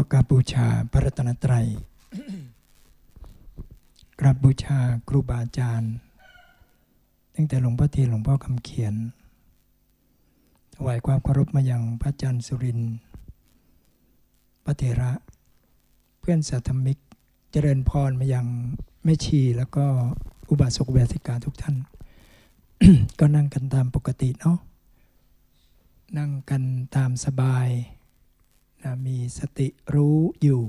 ก็กราบบูชาพระรัตนตรัยกราบบูชาครูบาอาจารย์ ตั้งแต่หลวงพ่อเทียนหลวงพ่อคำเขียนถวายความเคารพมายังพระอาจารย์สุรินทร์พระเถระ เพื่อนสาธมิก เจริญพรมายังแม่ชีแล้วก็อุบาสกอุบาสิกาทุกท่าน ก็นั่งกันตามปกติเนาะนั่งกันตามสบาย นะมีสติรู้อยู่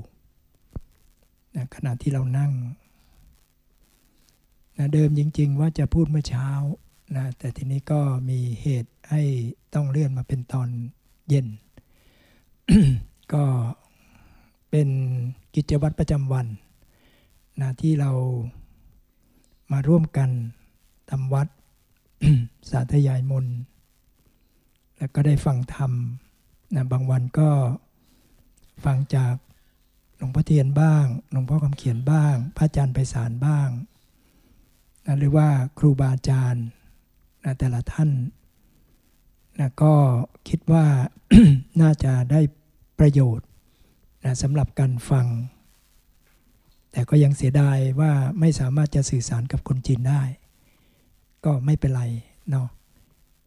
นะขณะที่เรานั่งนะเดิมจริง ๆ ว่าจะพูดเมื่อเช้านะแต่ทีนี้ก็มีเหตุให้ต้องเลื่อนมาเป็นตอนเย็น ก็เป็นกิจวัตรประจำวันนะที่เรามาร่วมกันทำวัดสาธยายมน แล้วก็ได้ฟังธรรมนะบางวันก็ ฟังจากหลวงพ่อเทียนบ้างหลวงพ่อคำเขียนบ้าง พระอาจารย์ไพศาลบ้างนะหรือว่าครูบาอาจารย์นะแต่ละท่านนะก็คิดว่าน่าจะได้ประโยชน์นะสำหรับการฟัง แต่ก็ยังเสียดายว่าไม่สามารถจะสื่อสารกับคนจีนได้ ก็ไม่เป็นไรเนาะ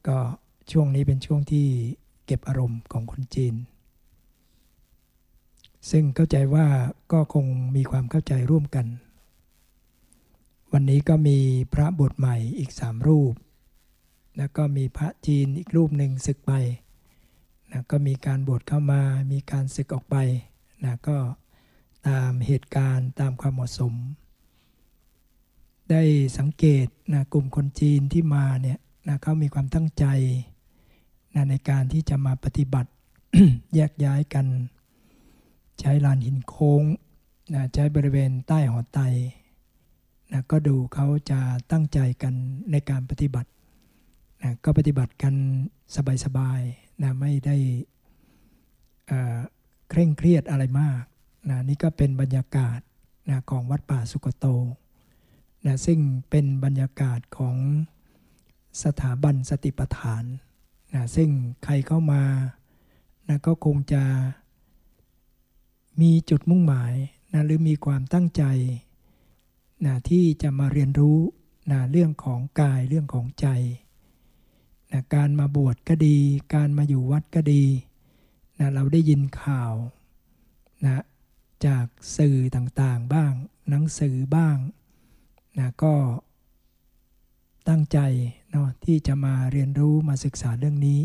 ก็ช่วงนี้เป็นช่วงที่เก็บอารมณ์ของคนจีน ซึ่งเข้าใจว่าก็คงมีความเข้าใจร่วมกัน วันนี้ก็มีพระบทใหม่อีกสามรูป แล้วก็มีพระจีนอีกรูปหนึ่งศึกไปนะก็มีการบวชเข้ามา มีการศึกออกไปนะก็ตามเหตุการณ์ตามความเหมาะสม ได้สังเกตนะกลุ่มคนจีนที่มาเนี่ยนะเขามีความตั้งใจนะในการที่จะมาปฏิบัติแยกย้ายกัน ใช้ลานหินโค้งนะใช้บริเวณใต้หอไตนะก็ดูเขาจะตั้งใจกันในการปฏิบัตินะก็ปฏิบัติกันสบายๆนะไม่ได้เคร่งเครียดอะไรมากนะนี่ก็เป็นบรรยากาศนะของวัดป่าสุกโตนะซึ่งเป็นบรรยากาศของสถาบันสติปัฏฐานนะซึ่งใครเข้ามานะก็คงจะ มีจุดมุ่งหมายนะหรือมีความตั้งใจนะที่จะมาเรียนรู้นะเรื่องของกายเรื่องของใจนะการมาบวชก็ดี การมาอยู่วัดก็ดีนะเราได้ยินข่าวนะจากสื่อต่างๆบ้าง หนังสือบ้างนะก็ตั้งใจเนาะที่จะมาเรียนรู้มาศึกษาเรื่องนี้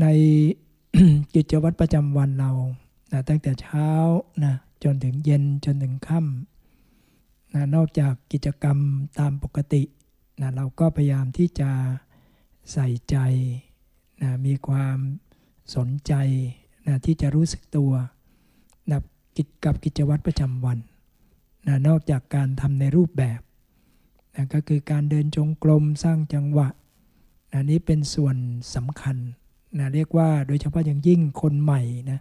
ใน กิจวัตรประจำวันเรานะตั้งแต่เช้านะจนถึงเย็นจนถึงค่ำนะนอกจากกิจกรรมตามปกตินะเราก็พยายามที่จะใส่ใจนะมีความสนใจนะที่จะรู้สึกตัวนะก,กับกิจวัตรประจำวันนะนอกจากการทำในรูปแบบนะก็คือการเดินจงกรมสร้างจังหวะนะนี้เป็นส่วนสำคัญ นะเรียกว่าโดยเฉพาะอย่างยิ่งคนใหม่นะ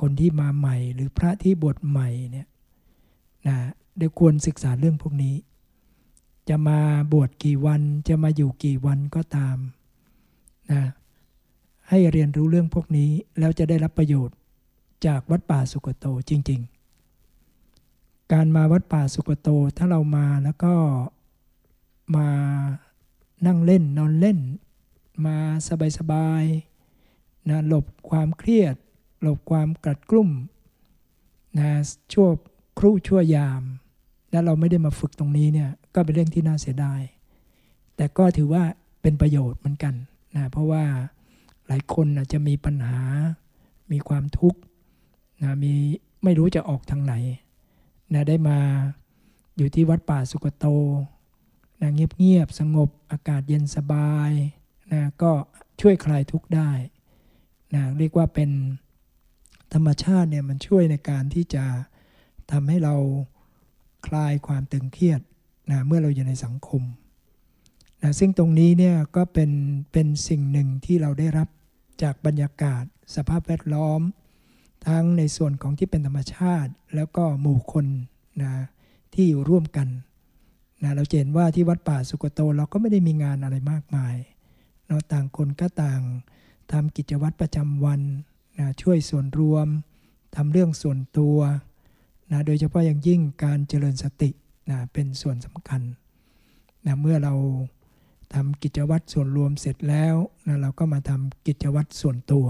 คนที่มาใหม่หรือพระที่บวชใหม่เนี่ยนะได้ควรศึกษาเรื่องพวกนี้ จะมาบวชกี่วันจะมาอยู่กี่วันก็ตามนะให้เรียนรู้เรื่องพวกนี้แล้วจะได้รับประโยชน์จากวัดป่าสุกโตจริง ๆ การมาวัดป่าสุกโตถ้าเรามาแล้วก็มานั่งเล่นนอนเล่น มาสบายๆนะหลบความเครียด หลบความกัดกลุ่มนะชั่วครู่ชั่วยาม แล้วเราไม่ได้มาฝึกตรงนี้เนี่ยก็เป็นเรื่องที่น่าเสียดาย แต่ก็ถือว่าเป็นประโยชน์เหมือนกันนะเพราะว่าหลายคนนะจะมีปัญหา มีความทุกข์นะมีไม่รู้จะออกทางไหนนะได้มาอยู่ที่วัดป่าสุกโตนะเงียบๆสงบอากาศเย็นสบาย นะก็ช่วยคลายทุกข์ได้นะเรียกว่าเป็นธรรมชาติเนี่ยมันช่วยในการที่จะทำให้เราคลายความตึงเครียดนะเมื่อเราอยู่ในสังคมนะซึ่งตรงนี้เนี่ยก็เป็นเป็นสิ่งหนึ่งที่เราได้รับจากบรรยากาศ สภาพแวดล้อม ทั้งในส่วนของที่เป็นธรรมชาติ แล้วก็หมู่คนนะที่อยู่ร่วมกันนะเราเห็นว่าที่วัดป่าสุกโตเราก็ไม่ได้มีงานอะไรมากมาย เนาะต่างคนก็ต่างทำกิจวัตรประจำวันนะช่วยส่วนรวมทำเรื่องส่วนตัวนะโดยเฉพาะอย่างยิ่งการเจริญสตินะเป็นส่วนสำคัญนะเมื่อเราทำกิจวัตรส่วนรวมเสร็จแล้วนะเราก็มาทำกิจวัตรส่วนตัว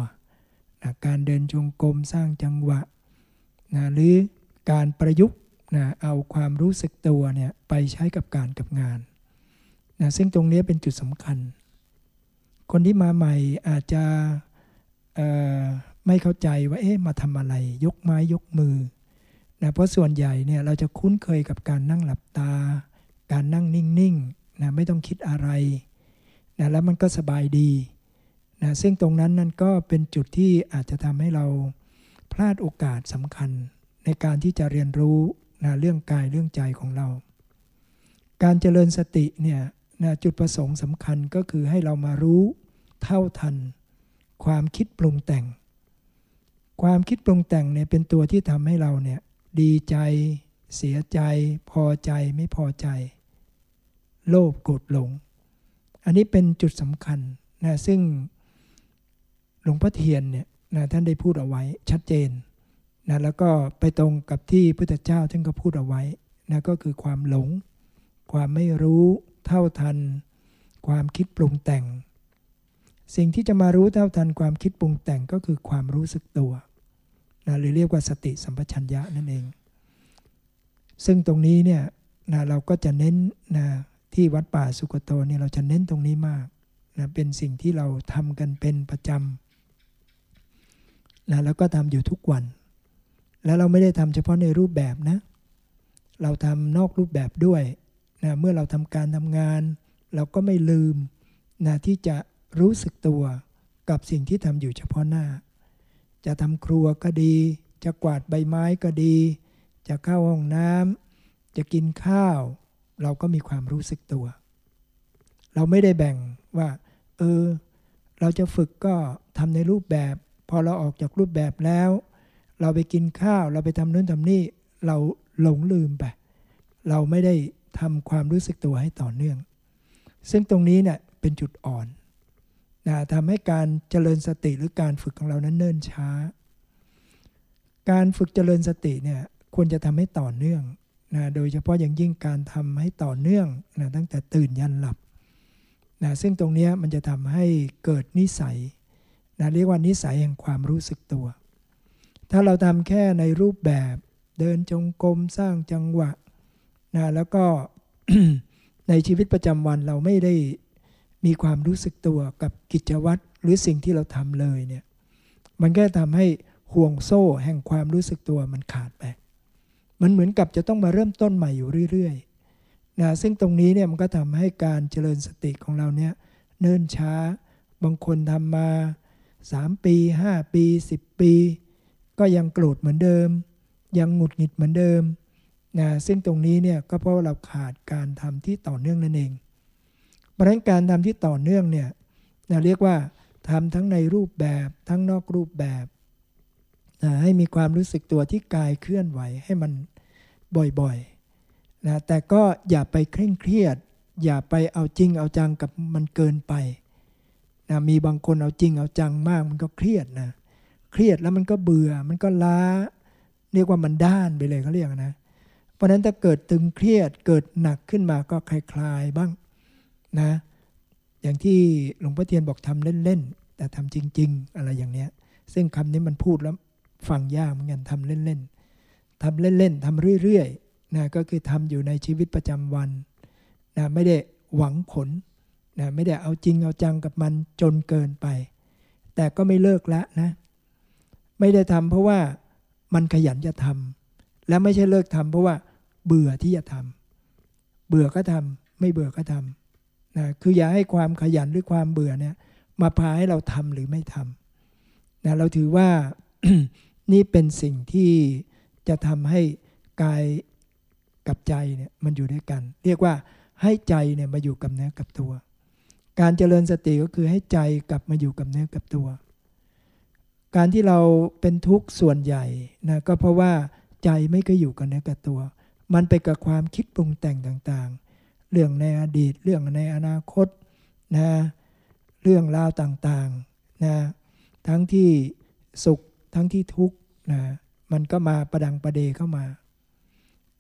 นะการเดินจงกรมสร้างจังหวะนะหรือการประยุกต์นะเอาความรู้สึกตัวเนี่ยไปใช้กับการกับงานนะซึ่งตรงนี้เป็นจุดสำคัญ คนที่มาใหม่อาจจะไม่เข้าใจว่าเอ๊ะมาทำอะไร ยกไม้ยกมือนะเพราะส่วนใหญ่เนี่ยเราจะคุ้นเคยกับการนั่งหลับตา การนั่งนิ่งๆนะไม่ต้องคิดอะไรนะแล้วมันก็สบายดีนะซึ่งตรงนั้นนั่นก็เป็นจุดที่อาจจะทำให้เราพลาดโอกาสสำคัญ ในการที่จะเรียนรู้นะเรื่องกายเรื่องใจของเรา การเจริญสติเนี่ย นะจุดประสงค์สำคัญก็คือให้เรามารู้เท่าทัน ความคิดปรุงแต่ง ความคิดปรุงแต่งเนี่ยเป็นตัวที่ทำให้เราเนี่ยดีใจ เสียใจ พอใจไม่พอใจ โลภโกรธหลง อันนี้เป็นจุดสำคัญนะซึ่งหลวงพ่อเทียนเนี่ยนะท่านได้พูดเอาไว้ชัดเจนนะแล้วก็ไปตรงกับที่พุทธเจ้าท่านก็พูดเอาไว้นะก็คือความหลง ความไม่รู้ เท่าทัน ความคิดปรุงแต่ง สิ่งที่จะมารู้เท่าทันความคิดปรุงแต่งก็คือความรู้สึกตัวนะหรือเรียกว่าสติสัมปชัญญะนั่นเอง ซึ่งตรงนี้เนี่ยนะเราก็จะเน้นนะที่วัดป่าสุกโตเนี่ยเราจะเน้นตรงนี้มากนะเป็นสิ่งที่เราทำกันเป็นประจำนะแล้วก็ทำอยู่ทุกวัน แล้วเราไม่ได้ทำเฉพาะในรูปแบบนะ เราทำนอกรูปแบบด้วย นะเมื่อเราทำการทำงาน เราก็ไม่ลืมนะที่จะรู้สึกตัวกับสิ่งที่ทำอยู่เฉพาะหน้า จะทำครัวก็ดี จะกวาดใบไม้ก็ดี จะเข้าห้องน้ำจะกินข้าว เราก็มีความรู้สึกตัว เราไม่ได้แบ่งว่า เออ เราจะฝึกก็ทำในรูปแบบ พอเราออกจากรูปแบบแล้ว เราไปกินข้าว เราไปทำนู่นทำนี่ เราหลงลืมไป เราไม่ได้ ทำความรู้สึกตัวให้ต่อเนื่อง ซึ่งตรงนี้เนี่ยเป็นจุดอ่อนนะทำให้การเจริญสติหรือการฝึกของเรานั้นเนิ่นช้า การฝึกเจริญสติเนี่ยควรจะทำให้ต่อเนื่องนะโดยเฉพาะอย่างยิ่งการทำให้ต่อเนื่องนะตั้งแต่ตื่นยันหลับนะซึ่งตรงนี้มันจะทำให้เกิดนิสัยนะเรียกว่านิสัยแห่งความรู้สึกตัว ถ้าเราทำแค่ในรูปแบบ เดินจงกรมสร้างจังหวะ นะแล้วก็ในชีวิตประจำวันเราไม่ได้มีความรู้สึกตัวกับกิจวัตรหรือสิ่งที่เราทำเลยเนี่ยมันก็ทำให้ห่วงโซ่แห่งความรู้สึกตัวมันขาดไป มันเหมือนกับจะต้องมาเริ่มต้นใหม่อยู่เรื่อยๆนะซึ่งตรงนี้เนี่ยมันก็ทำให้การเจริญสติของเราเนี่ยเนิ่นช้า บางคนทำมา 3 ปี 5 ปี 10 ปี ก็ยังโกรธเหมือนเดิม ยังหงุดหงิดเหมือนเดิม นะซึ่งตรงนี้เนี่ยก็เพราะเราขาดการทำที่ต่อเนื่องนั่นเองราะฉะนั้นการทำที่ต่อเนื่องเนี่ยนะเรียกว่าทำทั้งในรูปแบบทั้งนอกรูปแบบนะให้มีความรู้สึกตัวที่กายเคลื่อนไหวให้มันบ่อยๆนะแต่ก็อย่าไปเคร่งเครียด อย่าไปเอาจริงเอาจังกับมันเกินไปนะมีบางคนเอาจริงเอาจังมากมันก็เครียดนะเครียดแล้วมันก็เบื่อมันก็ล้า เรียกว่ามันด้านไปเลยเขาเรียกนะ เพราะนั้นถ้าเกิดตึงเครียดเกิดหนักขึ้นมาก็คลายๆบ้างนะ อย่างที่หลวงพ่อเทียนบอกทำเล่นๆ แต่ทำจริง ๆ อะไรอย่างเนี้ย ซึ่งคำนี้มันพูดแล้วฟังยากเหมือนกันทำเล่นๆทำเล่นๆทำเรื่อยๆนะก็คือทำอยู่ในชีวิตประจำวันนะไม่ได้หวังผลนะไม่ได้เอาจริงเอาจังกับมันจนเกินไป แต่ก็ไม่เลิกละนะ ไม่ได้ทำเพราะว่ามันขยันจะทำและไม่ใช่เลิกทำเพราะว่า เบื่อที่จะทำเบื่อก็ทำไม่เบื่อก็ทำนะคืออย่าให้ความขยันหรือความเบื่อเนี่ย มาพาให้เราทำหรือไม่ทำนะเราถือว่านี่เป็นสิ่งที่จะทำให้กายกับใจเนี่ยมันอยู่ด้วยกัน เรียกว่าให้ใจเนี่ยมาอยู่กับเนื้อกับตัว การเจริญสติก็คือให้ใจกลับมาอยู่กับเนื้อกับตัว การที่เราเป็นทุกข์ส่วนใหญ่นะก็เพราะว่าใจไม่ก็อยู่กับเนื้อกับตัว มันไปกับความคิดปรุงแต่งต่างๆ เรื่องในอดีต เรื่องในอนาคตนะเรื่องราวต่างๆนะทั้งที่สุขทั้งที่ทุกข์นะมันก็มาประดังประเดเข้ามา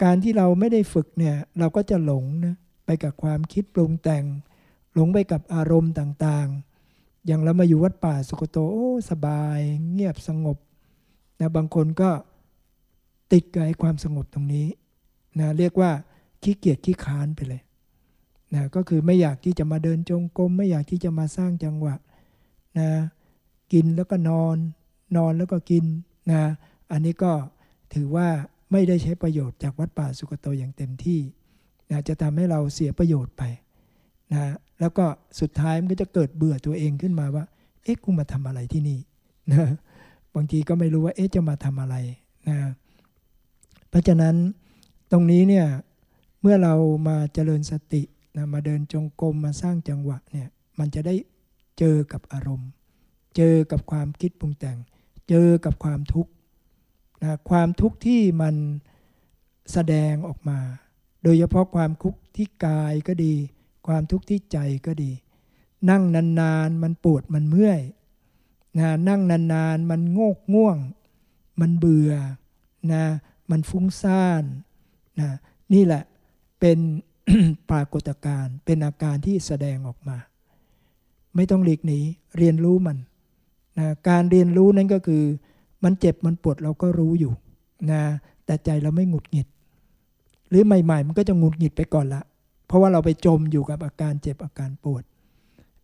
การที่เราไม่ได้ฝึกเนี่ยเราก็จะหลงนะไปกับความคิดปรุงแต่ง หลงไปกับอารมณ์ต่างๆ อย่างเรามาอยู่วัดป่าสุกโตโอ้สบาย เงียบสงบนะบางคนก็ติดกับความสงบตรงนี้ นะเรียกว่าขี้เกียจขี้ค้านไปเลยนะก็คือไม่อยากที่จะมาเดินจงกรมไม่อยากที่จะมาสร้างจังหวะนะกินแล้วก็นอน นอนแล้วก็กินนะอันนี้ก็ถือว่าไม่ได้ใช้ประโยชน์จากวัดป่าสุกโตอย่างเต็มที่นะจะทำให้เราเสียประโยชน์ไปนะแล้วก็สุดท้ายมันก็จะเกิดเบื่อตัวเองขึ้นมาว่า เอ๊ะกูมาทำอะไรที่นี่นะบางทีก็ไม่รู้ว่าเอ๊ะจะมาทำอะไรนะเพราะฉะนั้น ตรงนี้เนี่ยเมื่อเรามาเจริญสตินะมาเดินจงกรมมาสร้างจังหวะเนี่ยมันจะได้เจอกับอารมณ์ เจอกับความคิดปรุงแต่ง เจอกับความทุกข์นะความทุกข์ที่มันแสดงออกมา โดยเฉพาะความทุกข์ที่กายก็ดี ความทุกข์ที่ใจก็ดี นั่งนานๆมันปวดมันเมื่อยนะนั่งนานๆมันโงกง่วง มันเบื่อนะมันฟุ้งซ่าน นะนี่แหละเป็นปรากฏการณ์เป็นอาการที่แสดงออกมา ไม่ต้องหลีกหนีเรียนรู้มันนะการเรียนรู้นั้นก็คือ มันเจ็บมันปวดเราก็รู้อยู่นะแต่ใจเราไม่หงุดหงิด หรือใหม่ๆ มันก็จะหงุดหงิดไปก่อนละ เพราะว่าเราไปจมอยู่กับอาการเจ็บอาการปวด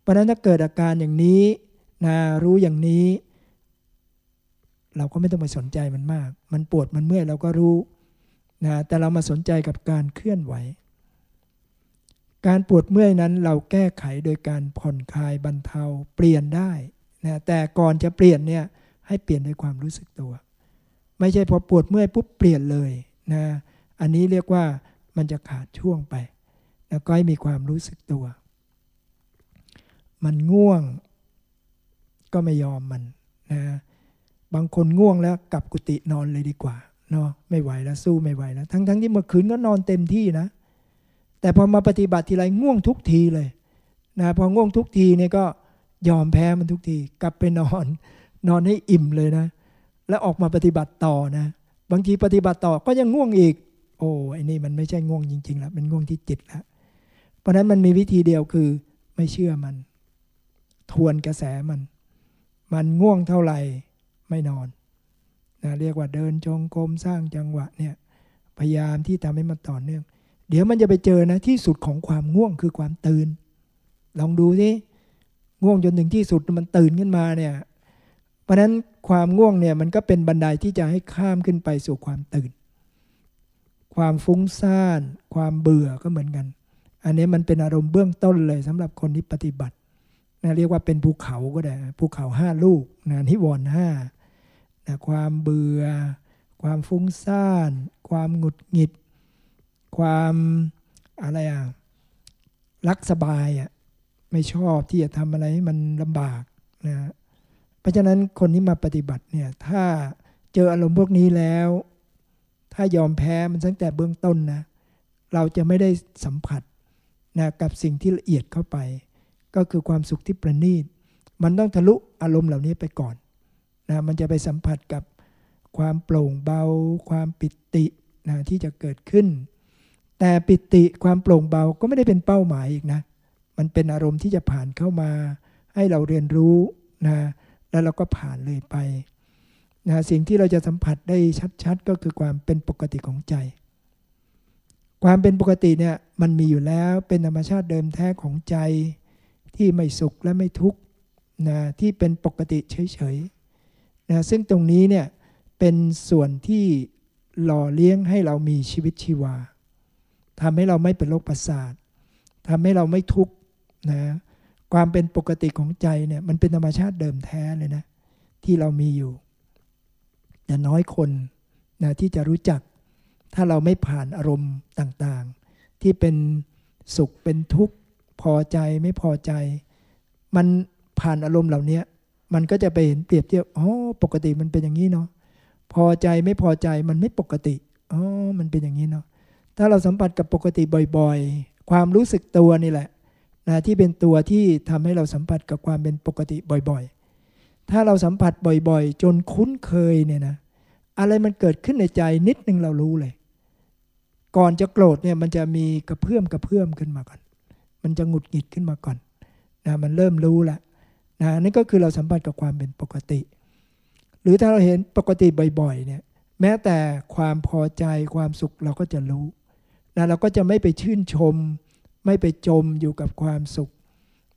เพราะนั้นถ้าเกิดอาการอย่างนี้นะรู้อย่างนี้ เราก็ไม่ต้องไปสนใจมันมาก มันปวดมันเมื่อยเราก็รู้ นะแต่เรามาสนใจกับการเคลื่อนไหว การปวดเมื่อยนั้นเราแก้ไขโดยการผ่อนคลายบรรเทาเปลี่ยนได้นะแต่ก่อนจะเปลี่ยนเนี่ยให้เปลี่ยนด้วยความรู้สึกตัว ไม่ใช่พอปวดเมื่อยปุ๊บเปลี่ยนเลยนะอันนี้เรียกว่ามันจะขาดช่วงไปแล้วก็ให้มีความรู้สึกตัว มันง่วงก็ไม่ยอมมันนะบางคนง่วงแล้วกลับกุฏินอนเลยดีกว่า เนาะไม่ไหวแล้วสู้ไม่ไหวแล้วทั้งๆทที่เมื่อคืนก็นอนเต็มที่นะ แต่พอมาปฏิบัติทีไรง่วงทุกทีเลยนะพอง่วงทุกทีเนี่ยก็ยอมแพ้มันทุกทีกลับไปนอน นอนให้อิ่มเลยนะ แล้วออกมาปฏิบัติต่อนะ บางทีปฏิบัติต่อก็ยังง่วงอีก โอ้ไอ้นี่มันไม่ใช่ง่วงจริงๆแล้วเป็นง่วงที่จิตแล้วเพราะนั้นมันมีวิธีเดียวคือไม่เชื่อมัน ทวนกระแสมัน มันง่วงเท่าไหร่ไม่นอน นะเรียกว่าเดินจงกรมสร้างจังหวะเนี่ยพยายามที่ทำให้มันต่อเนื่อง เดี๋ยวมันจะไปเจอนะที่สุดของความง่วงคือความตื่น ลองดูสิง่วงจนถึงที่สุดมันตื่นขึ้นมาเนี่ยเพราะนั้นความง่วงเนี่ยมันก็เป็นบันไดที่จะให้ข้ามขึ้นไปสู่ความตื่น ความฟุ้งซ่าน ความเบื่อก็เหมือนกัน อันนี้มันเป็นอารมณ์เบื้องต้นเลยสำหรับคนที่ปฏิบัตินะเรียกว่าเป็นภูเขาก็ได้ภูเขาห้าลูกนะนิวรณ์ห้า นะความเบื่อ ความฟุ้งซ่าน ความหงุดหงิด ความอะไรอะรักสบายอะไม่ชอบที่จะทำอะไรให้มันลำบากนะเพราะฉะนั้นคนที่มาปฏิบัติเนี่ยถ้าเจออารมณ์พวกนี้แล้ว ถ้ายอมแพ้มันตั้งแต่เบื้องต้นนะเราจะไม่ได้สัมผัสนะกับสิ่งที่ละเอียดเข้าไป ก็คือความสุขที่ประณีต มันต้องทะลุอารมณ์เหล่านี้ไปก่อน นะมันจะไปสัมผัสกับความโปร่งเบา ความปิตินะที่จะเกิดขึ้น แต่ปิติความโปร่งเบาก็ไม่ได้เป็นเป้าหมายอีกนะ มันเป็นอารมณ์ที่จะผ่านเข้ามา ให้เราเรียนรู้นะแล้วเราก็ผ่านเลยไปนะสิ่งที่เราจะสัมผัสได้ชัดๆ ก็คือความเป็นปกติของใจ ความเป็นปกติเนี่ยมันมีอยู่แล้วเป็นธรรมชาติเดิมแท้ของใจ ที่ไม่สุขและไม่ทุกข์นะที่เป็นปกติเฉยๆ นะซึ่งตรงนี้เนี่ยเป็นส่วนที่หล่อเลี้ยงให้เรามีชีวิตชีวาทำให้เราไม่เป็นโรคประสาททำให้เราไม่ทุกข์นะความเป็นปกติของใจเนี่ยมันเป็นธรรมชาติเดิมแท้เลยนะ ที่เรามีอยู่ แต่น้อยคนนะที่จะรู้จัก ถ้าเราไม่ผ่านอารมณ์ต่างๆ ที่เป็นสุขเป็นทุกข์พอใจไม่พอใจ มันผ่านอารมณ์เหล่านี้ มันก็จะไปเห็นเปรียบเทียบอ๋อปกติมันเป็นอย่างนี้เนาะพอใจไม่พอใจมันไม่ปกติอ๋อมันเป็นอย่างนี้เนาะถ้าเราสัมผัสกับปกติบ่อยๆ ความรู้สึกตัวนี่แหละนะที่เป็นตัวที่ทำให้เราสัมผัสกับความเป็นปกติบ่อยๆ ถ้าเราสัมผัสบ่อยๆ จนคุ้นเคยเนี่ยนะอะไรมันเกิดขึ้นในใจนิดนึงเรารู้เลย ก่อนจะโกรธเนี่ยมันจะมีกระเพื่อมกระเพื่อมขึ้นมาก่อน มันจะหงุดหงิดขึ้นมาก่อนนะมันเริ่มรู้ละ นะนี่ก็คือเราสัมผัสกับความเป็นปกติ หรือถ้าเราเห็นปกติบ่อยๆเนี่ยแม้แต่ความพอใจความสุขเราก็จะรู้นะเราก็จะไม่ไปชื่นชม ไม่ไปจมอยู่กับความสุข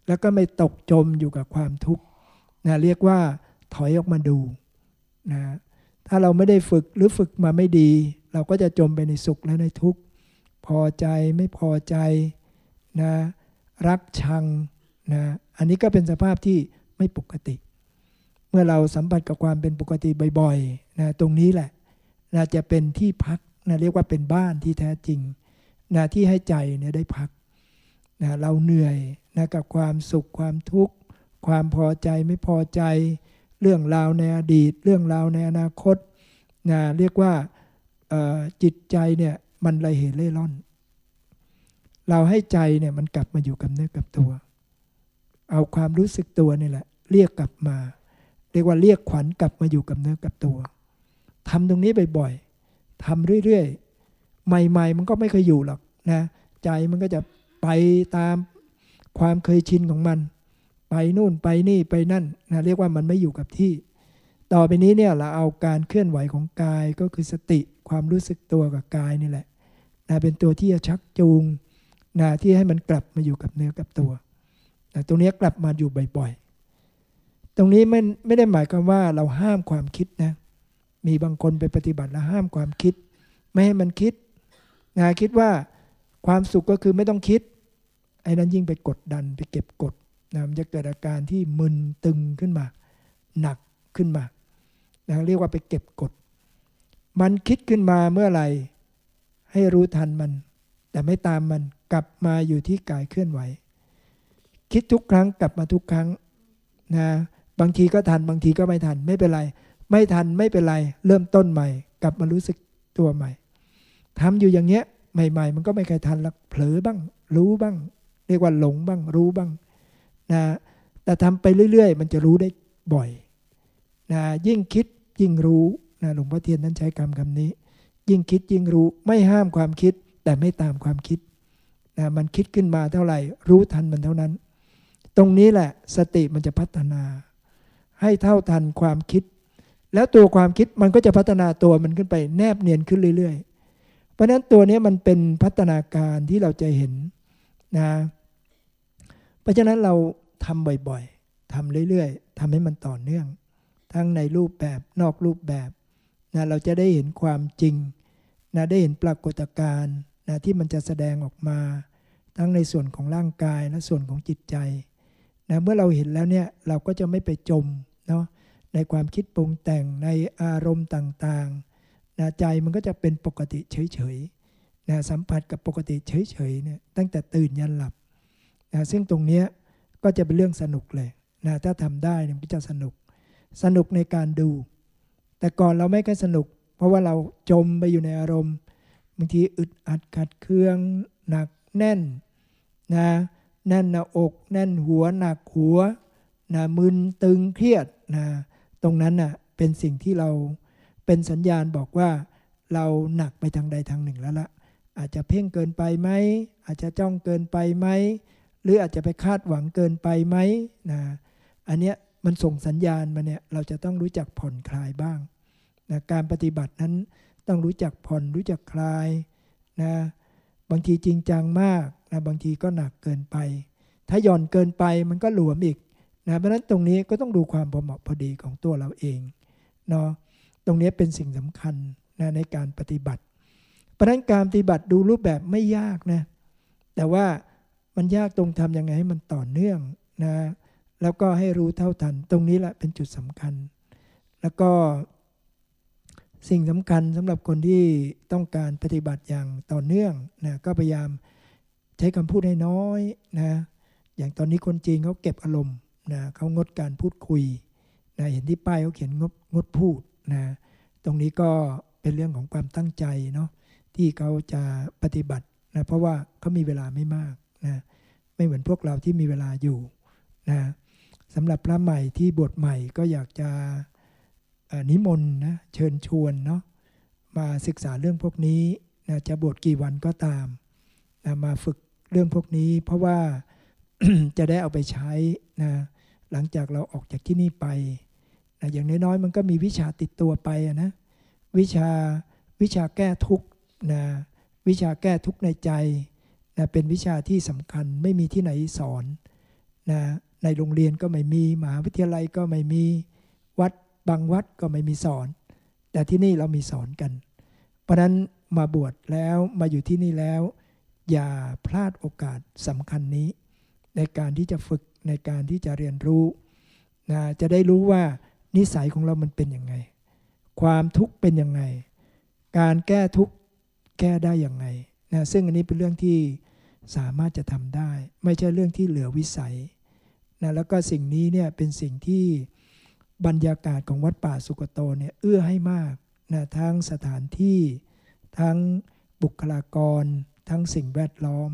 แล้วก็ไม่ตกจมอยู่กับความทุกข์นะเรียกว่าถอยออกมาดูนะถ้าเราไม่ได้ฝึกหรือฝึกมาไม่ดี เราก็จะจมไปในสุขและในทุกข์พอใจไม่พอใจนะรักชังนะ อันนี้ก็เป็นสภาพที่ไม่ปกติ เมื่อเราสัมผัสกับความเป็นปกติบ่อยๆนะตรงนี้แหละนะจะเป็นที่พักนะเรียกว่าเป็นบ้านที่แท้จริงนะที่ให้ใจเนี่ยได้พักนะเราเหนื่อยนะกับความสุขความทุกข์ ความพอใจไม่พอใจ เรื่องราวในอดีต เรื่องราวในอนาคตนะเรียกว่าจิตใจเนี่ยมันไรเหตุเล่ร่อน เราให้ใจเนี่ยมันกลับมาอยู่กับเนื้อกับตัว เอาความรู้สึกตัวนี่แหละ เรียกกลับมา เรียกว่าเรียกขวัญกลับมาอยู่กับเนื้อกับตัวทำตรงนี้บ่อยๆทำเรื่อยๆ ใหม่ ๆ มันก็ไม่เคยอยู่หรอกนะใจมันก็จะไปตามความเคยชินของมัน ไปนู่นไปนี่ไปนั่นนะเรียกว่ามันไม่อยู่กับที่ ต่อไปนี้เนี่ยเราเอาการเคลื่อนไหวของกายก็คือสติความรู้สึกตัวกับกายนี่แหละนะเป็นตัวที่จะชักจูงนะที่ให้มันกลับมาอยู่กับเนื้อกับตัว นะตรงนี้กลับมาอยู่บ่อยๆ ตรงนี้ไม่ไม่ได้หมายความว่าเราห้ามความคิดนะ มีบางคนไปปฏิบัติแล้วห้ามความคิด ไม่ให้มันคิดนะคิดว่าความสุขก็คือไม่ต้องคิด ไอ้นั้นยิ่งไปกดดันไปเก็บกดนะมันจะเกิดอาการที่มึนตึงขึ้นมา หนักขึ้นมานะเรียกว่าไปเก็บกด มันคิดขึ้นมาเมื่อไหร่ ให้รู้ทันมัน แต่ไม่ตามมันกลับมาอยู่ที่กายเคลื่อนไหว คิดทุกครั้งกลับมาทุกครั้งนะบางทีก็ทันบางทีก็ไม่ทันไม่เป็นไร ไม่ทันไม่เป็นไร เริ่มต้นใหม่ กลับมารู้สึกตัวใหม่ทำอยู่อย่างเงี้ยใหม่ ๆ มันก็ไม่เคยทันแล้วเผลอบ้าง รู้บ้าง เรียกว่าหลงบ้าง รู้บ้างนะแต่ทำไปเรื่อย ๆ มันจะรู้ได้บ่อยนะยิ่งคิดยิ่งรู้นะหลวงพ่อเทียนนั้นใช้คำคำนี้ ยิ่งคิดยิ่งรู้ไม่ห้ามความคิดแต่ไม่ตามความคิดนะมันคิดขึ้นมาเท่าไหร่ รู้ทันมันเท่านั้น รงนี้แหละสติมันจะพัฒนา ให้เท่าทันความคิด แล้วตัวความคิดมันก็จะพัฒนาตัวมันขึ้นไปแนบเนียนขึ้นเรื่อย ๆ เพราะนั้นตัวนี้มันเป็นพัฒนาการที่เราจะเห็นนะเพราะฉะนั้นเราทำบ่อยๆทำเรื่อยๆทำให้มันต่อเนื่อง ทั้งในรูปแบบนอกรูปแบบนะเราจะได้เห็นความจริงนะได้เห็นปรากฏการณ์นะที่มันจะแสดงออกมา ทั้งในส่วนของร่างกายและส่วนของจิตใจ นะเมื่อเราเห็นแล้วเนี่ยเราก็จะไม่ไปจมเนาะในความคิดปรุงแต่งในอารมณ์ต่างๆนะใจมันก็จะเป็นปกติเฉยๆนะสัมผัสกับปกติเฉยๆเนี่ยตั้งแต่ตื่นยันหลับนะซึ่งตรงนี้ก็จะเป็นเรื่องสนุกเลยนะถ้าทำได้มันก็จะสนุก สนุกในการดู แต่ก่อนเราไม่ค่อยสนุก เพราะว่าเราจมไปอยู่ในอารมณ์บางทีอึดอัดขัดเคืองหนักแน่นนะ แน่นหน้าอก แน่นหัวหนักหัวนะมึนตึงเครียดนะตรงนั้นน่ะเป็นสิ่งที่เราเป็นสัญญาณบอกว่าเราหนักไปทางใดทางหนึ่งแล้วละอาจจะเพ่งเกินไปไหมอาจจะจ้องเกินไปไหมหรืออาจจะไปคาดหวังเกินไปไหมนะอันเนี้ยมันส่งสัญญาณมาเนี่ยเราจะต้องรู้จักผ่อนคลายบ้างนะการปฏิบัตินั้นต้องรู้จักผ่อนรู้จักคลายนะบางทีจริงจังมาก นะบางทีก็หนักเกินไป ถ้าหย่อนเกินไปมันก็หลวมอีกนะเพราะนั้นตรงนี้ก็ต้องดูความพอเหมาะพอดีของตัวเราเองเนาะตรงนี้เป็นสิ่งสำคัญนะในการปฏิบัติเพราะนั้นการปฏิบัติดูรูปแบบไม่ยากนะแต่ว่ามันยากตรงทำยังไงให้มันต่อเนื่องนะแล้วก็ให้รู้เท่าทัน ตรงนี้แหละเป็นจุดสำคัญ แล้วก็สิ่งสำคัญสำหรับคนที่ต้องการปฏิบัติอย่างต่อเนื่องนะก็พยายาม ใช้คำพูดให้น้อยนะ อย่างตอนนี้คนจีนเขาเก็บอารมณ์นะเขางดการพูดคุยนะเห็นที่ป้ายเขาเขียนงดงดพูดนะตรงนี้ก็เป็นเรื่องของความตั้งใจเนาะที่เขาจะปฏิบัตินะเพราะว่าเขามีเวลาไม่มากนะไม่เหมือนพวกเราที่มีเวลาอยู่นะสำหรับพระใหม่ที่บวชใหม่ก็อยากจะนิมนต์นะเชิญชวนเนาะมาศึกษาเรื่องพวกนี้นะจะบวชกี่วันก็ตามนะมาฝึก เรื่องพวกนี้ เพราะว่าจะได้เอาไปใช้นะหลังจากเราออกจากที่นี่ไปนะอย่างน้อยๆมันก็มีวิชาติดตัวไปนะวิชาวิชาแก้ทุกนะวิชาแก้ทุกในใจนะเป็นวิชาที่สำคัญไม่มีที่ไหนสอนนะในโรงเรียนก็ไม่มีมหาวิทยาลัยก็ไม่มีวัดบางวัดก็ไม่มีสอน แต่ที่นี่เรามีสอนกัน เพราะนั้นมาบวชแล้วมาอยู่ที่นี่แล้ว อย่าพลาดโอกาสสำคัญนี้ ในการที่จะฝึกในการที่จะเรียนรู้นะจะได้รู้ว่านิสัยของเรามันเป็นยังไง ความทุกข์เป็นยังไง การแก้ทุกข์แก้ได้อย่างไงนะซึ่งอันนี้เป็นเรื่องที่สามารถจะทำได้ ไม่ใช่เรื่องที่เหลือวิสัยนะแล้วก็สิ่งนี้เนี่ยเป็นสิ่งที่บรรยากาศของวัดป่าสุกโตเนี่ยเอื้อให้มากนะทั้งสถานที่ทั้งบุคลากร ทั้งสิ่งแวดล้อม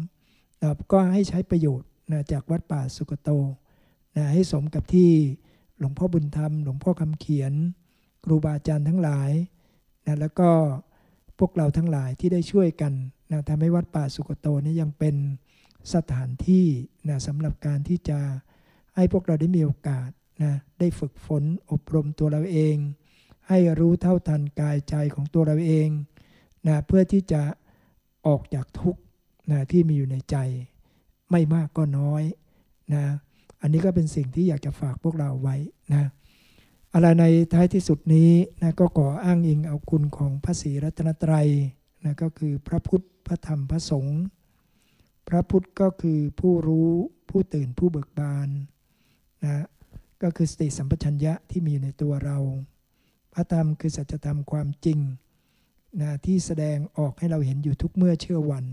นะก็ให้ใช้ประโยชน์นะจากวัดป่าสุกโตนะให้สมกับที่หลวงพ่อบุญธรรม หลวงพ่อคำเขียน ครูบาอาจารย์ทั้งหลายนะแล้วก็พวกเราทั้งหลายที่ได้ช่วยกันนะทำให้วัดป่าสุกโตนี้ยังเป็นสถานที่นะสำหรับการที่จะให้พวกเราได้มีโอกาสนะได้ฝึกฝนอบรมตัวเราเอง ให้รู้เท่าทันกายใจของตัวเราเองนะเพื่อที่จะ ออกจากทุกข์นะที่มีอยู่ในใจ ไม่มากก็น้อยนะอันนี้ก็เป็นสิ่งที่อยากจะฝากพวกเราไว้นะอะไรในท้ายที่สุดนี้นะก็ขออ้างอิงเอาคุณของพระศรีรัตนตรัยนะก็คือพระพุทธพระธรรมพระสงฆ์พระพุทธก็คือผู้รู้ผู้ตื่นผู้เบิกบานนะก็คือสติสัมปชัญญะที่มีอยู่ในตัวเรา พระธรรมคือสัจธรรมความจริง นะที่แสดงออกให้เราเห็นอยู่ทุกเมื่อเชื่อวัน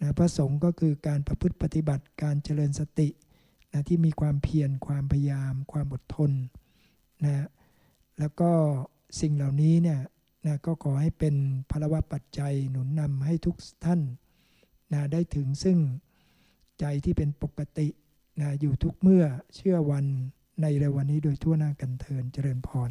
นะพระสงฆ์ก็คือการประพฤติปฏิบัติการเจริญสตินะที่มีความเพียรความพยายาม ความอดทนนะแล้วก็สิ่งเหล่านี้เนี่ยนะก็ขอให้เป็นพลวะปัจจัยหนุนนำให้ทุกท่านนะได้ถึงซึ่งใจที่เป็นปกตินะอยู่ทุกเมื่อเชื่อวันในเร็ววันนี้โดยทั่วหน้ากันเทินเจริญพร